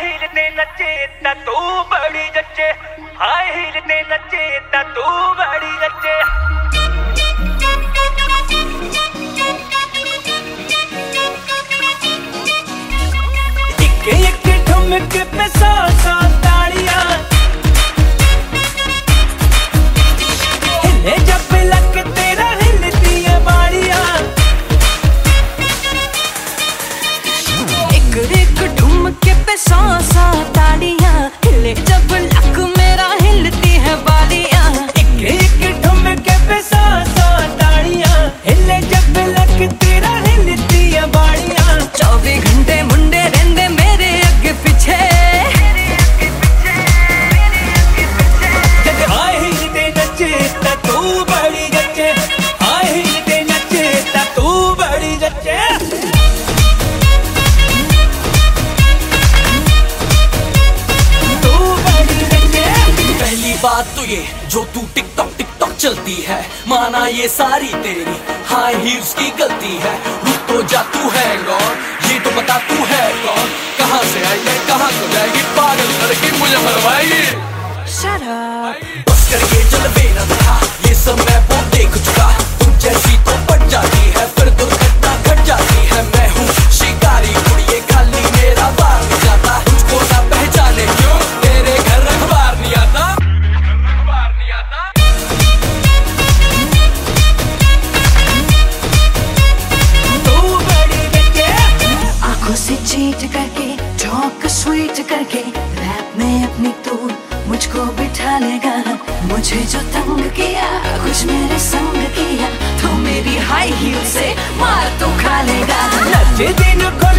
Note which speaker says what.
Speaker 1: हाय ने नचे ता तू बड़ी जचे हाय ने नचे ता तू बड़ी जचे
Speaker 2: एक पे
Speaker 1: सासा पे सौ सौ ताड़ियाँ हिले जब लक
Speaker 3: बात तो ये जो तू टिकटॉक टिकटॉक चलती है। माना ये सारी तेरी हाई हील्स की गलती है। रुक तो जा तू है कौन ये तो बता तू है कौन कहाँ से आई है कहाँ को जाएगी पागल लड़की मुझे मरवाएगी। बस कर ये जलवे न दिखा ये सब मैं वो
Speaker 2: स्वीट करके रैप में अपनी तू मुझको बिठा लेगा। मुझे जो तंग किया, कुछ मेरे संग किया तो मेरी हाई हील से मार तो खा लेगा।
Speaker 1: नचे दिन जा